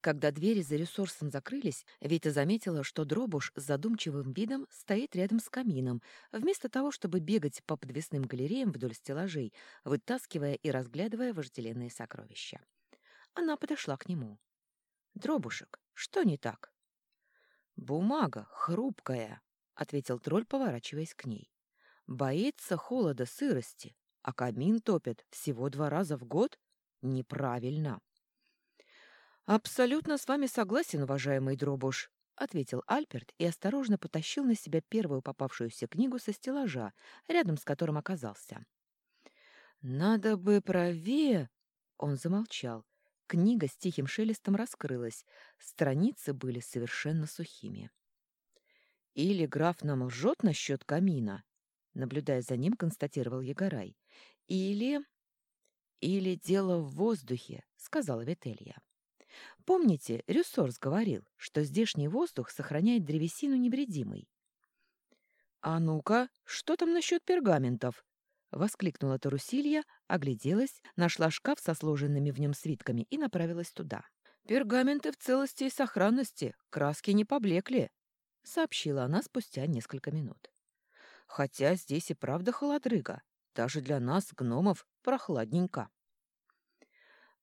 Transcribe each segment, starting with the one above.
Когда двери за ресурсом закрылись, Вита заметила, что Дробуш с задумчивым видом стоит рядом с камином, вместо того, чтобы бегать по подвесным галереям вдоль стеллажей, вытаскивая и разглядывая вожделенные сокровища. Она подошла к нему. «Дробушек, что не так?» «Бумага хрупкая», — ответил тролль, поворачиваясь к ней. «Боится холода, сырости, а камин топят всего два раза в год? Неправильно». «Абсолютно с вами согласен, уважаемый Дробуш», — ответил Альперт и осторожно потащил на себя первую попавшуюся книгу со стеллажа, рядом с которым оказался. «Надо бы правее...» — он замолчал. Книга с тихим шелестом раскрылась, страницы были совершенно сухими. «Или граф нам лжет насчет камина», — наблюдая за ним, констатировал Егорай. «Или...» «Или дело в воздухе», — сказала Вителья. Помните, Рюссорс говорил, что здешний воздух сохраняет древесину невредимой? «А ну-ка, что там насчет пергаментов?» — воскликнула Тарусилья, огляделась, нашла шкаф со сложенными в нем свитками и направилась туда. «Пергаменты в целости и сохранности, краски не поблекли», — сообщила она спустя несколько минут. «Хотя здесь и правда холодрыга, даже для нас, гномов, прохладненько».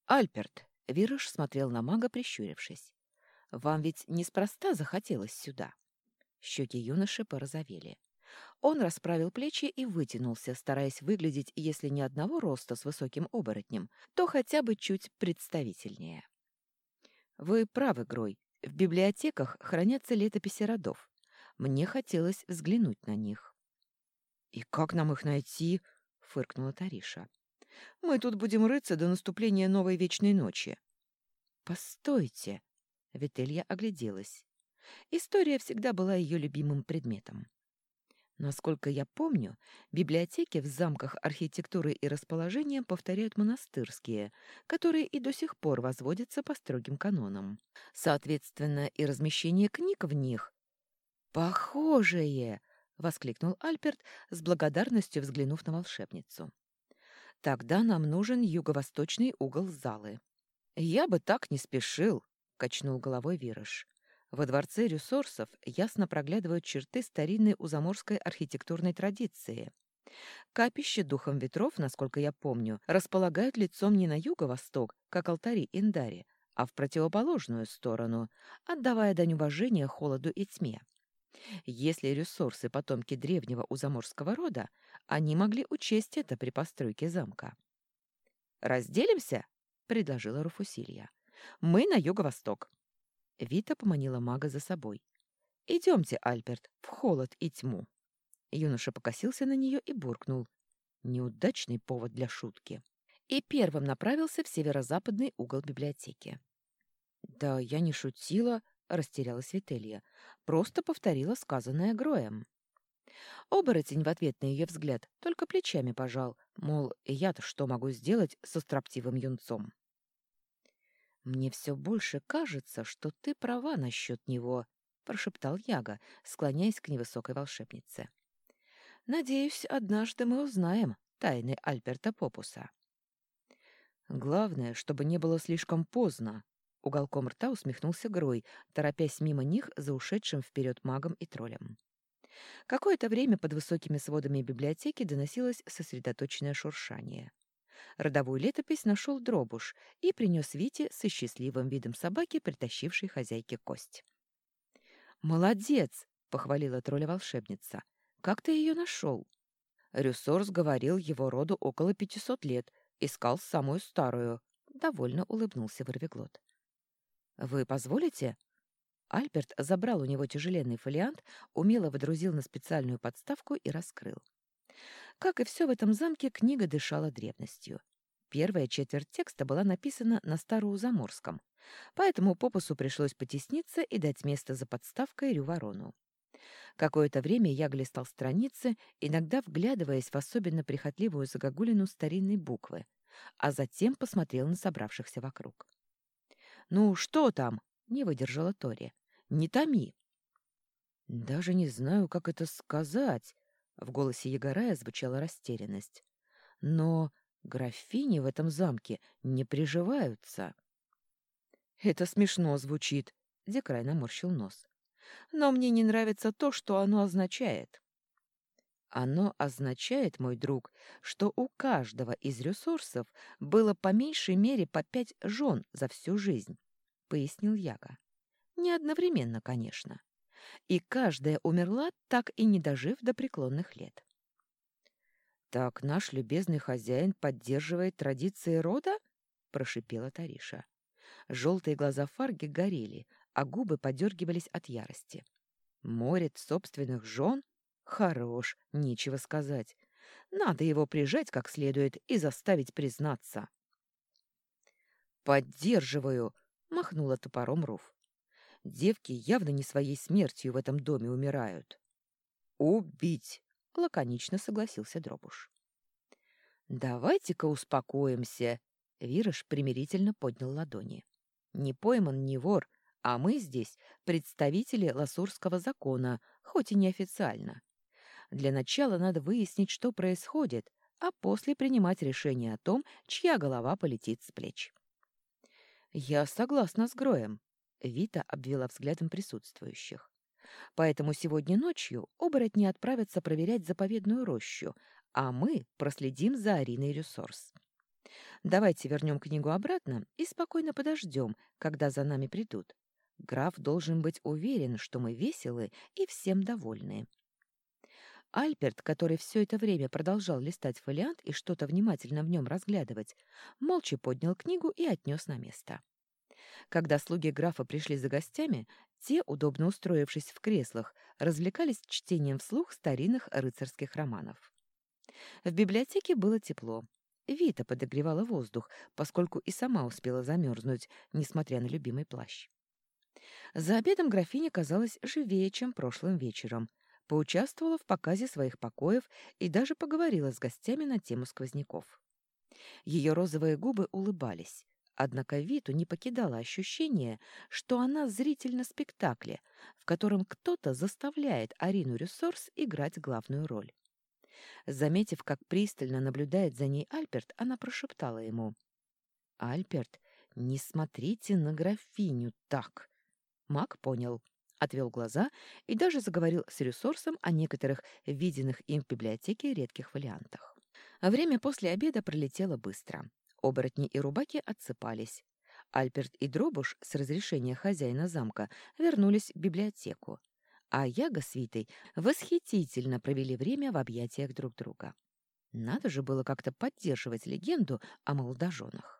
«Альперт, Вирыш смотрел на мага, прищурившись. «Вам ведь неспроста захотелось сюда». Щеки юноши порозовели. Он расправил плечи и вытянулся, стараясь выглядеть, если не одного роста с высоким оборотнем, то хотя бы чуть представительнее. «Вы правы, Грой. В библиотеках хранятся летописи родов. Мне хотелось взглянуть на них». «И как нам их найти?» — фыркнула Тариша. Мы тут будем рыться до наступления новой вечной ночи. Постойте. Вителья огляделась. История всегда была ее любимым предметом. Насколько я помню, библиотеки в замках архитектуры и расположения повторяют монастырские, которые и до сих пор возводятся по строгим канонам. Соответственно, и размещение книг в них «Похожее!» — воскликнул Альперт, с благодарностью взглянув на волшебницу. Тогда нам нужен юго-восточный угол залы. Я бы так не спешил, качнул головой Вирыш. Во дворце ресурсов ясно проглядывают черты старинной узаморской архитектурной традиции. Капище духом ветров, насколько я помню, располагают лицом не на юго-восток, как алтари Индари, а в противоположную сторону, отдавая дань уважения холоду и тьме. Если ресурсы потомки древнего узаморского рода, они могли учесть это при постройке замка. «Разделимся?» — предложила Руфусилья. «Мы на юго-восток». Вита поманила мага за собой. «Идемте, Альберт, в холод и тьму». Юноша покосился на нее и буркнул. Неудачный повод для шутки. И первым направился в северо-западный угол библиотеки. «Да я не шутила», — растерялась Вителья. «Просто повторила сказанное Гроем». Оборотень в ответ на ее взгляд только плечами пожал, мол, я-то что могу сделать со строптивым юнцом? «Мне все больше кажется, что ты права насчет него», — прошептал Яга, склоняясь к невысокой волшебнице. «Надеюсь, однажды мы узнаем тайны Альберта Попуса». «Главное, чтобы не было слишком поздно», Уголком рта усмехнулся Грой, торопясь мимо них за ушедшим вперед магом и троллем. Какое-то время под высокими сводами библиотеки доносилось сосредоточенное шуршание. Родовую летопись нашел Дробуш и принес Вите со счастливым видом собаки, притащившей хозяйке кость. «Молодец!» — похвалила тролля-волшебница. «Как ты ее нашел?» Рюсорс говорил его роду около пятисот лет, искал самую старую. Довольно улыбнулся Ворвиглот. «Вы позволите?» Альберт забрал у него тяжеленный фолиант, умело водрузил на специальную подставку и раскрыл. Как и все в этом замке, книга дышала древностью. Первая четверть текста была написана на староузаморском, поэтому Попусу пришлось потесниться и дать место за подставкой Рюворону. Какое-то время я глистал страницы, иногда вглядываясь в особенно прихотливую загогулину старинной буквы, а затем посмотрел на собравшихся вокруг. «Ну, что там?» — не выдержала Тори. «Не томи». «Даже не знаю, как это сказать», — в голосе Егорая звучала растерянность. «Но графини в этом замке не приживаются». Это смешно звучит, Декрай наморщил нос. Но мне не нравится то, что оно означает. Оно означает, мой друг, что у каждого из ресурсов было по меньшей мере по пять жен за всю жизнь, — пояснил Яга. Не одновременно, конечно. И каждая умерла, так и не дожив до преклонных лет. «Так наш любезный хозяин поддерживает традиции рода?» — прошипела Тариша. Желтые глаза Фарги горели, а губы подергивались от ярости. «Морит собственных жен? Хорош, нечего сказать. Надо его прижать как следует и заставить признаться. «Поддерживаю!» — махнула топором Руф. «Девки явно не своей смертью в этом доме умирают». «Убить!» — лаконично согласился Дробуш. «Давайте-ка успокоимся!» — Вираж примирительно поднял ладони. «Не пойман, не вор, а мы здесь представители ласурского закона, хоть и неофициально. Для начала надо выяснить, что происходит, а после принимать решение о том, чья голова полетит с плеч. «Я согласна с Гроем», — Вита обвела взглядом присутствующих. «Поэтому сегодня ночью оборотни отправятся проверять заповедную рощу, а мы проследим за Ариной Ресурс. Давайте вернем книгу обратно и спокойно подождем, когда за нами придут. Граф должен быть уверен, что мы веселы и всем довольны. Альперт, который все это время продолжал листать фолиант и что-то внимательно в нем разглядывать, молча поднял книгу и отнес на место. Когда слуги графа пришли за гостями, те, удобно устроившись в креслах, развлекались чтением вслух старинных рыцарских романов. В библиотеке было тепло. Вита подогревала воздух, поскольку и сама успела замерзнуть, несмотря на любимый плащ. За обедом графиня казалась живее, чем прошлым вечером, поучаствовала в показе своих покоев и даже поговорила с гостями на тему сквозняков. Ее розовые губы улыбались, однако Виту не покидало ощущение, что она зритель на спектакле, в котором кто-то заставляет Арину Рюссорс играть главную роль. Заметив, как пристально наблюдает за ней Альперт, она прошептала ему. «Альперт, не смотрите на графиню так!» Мак понял отвел глаза и даже заговорил с ресурсом о некоторых виденных им в библиотеке редких вариантах. Время после обеда пролетело быстро. Оборотни и рубаки отсыпались. Альберт и Дробуш с разрешения хозяина замка вернулись в библиотеку, а Яга с Витой восхитительно провели время в объятиях друг друга. Надо же было как-то поддерживать легенду о молодоженах.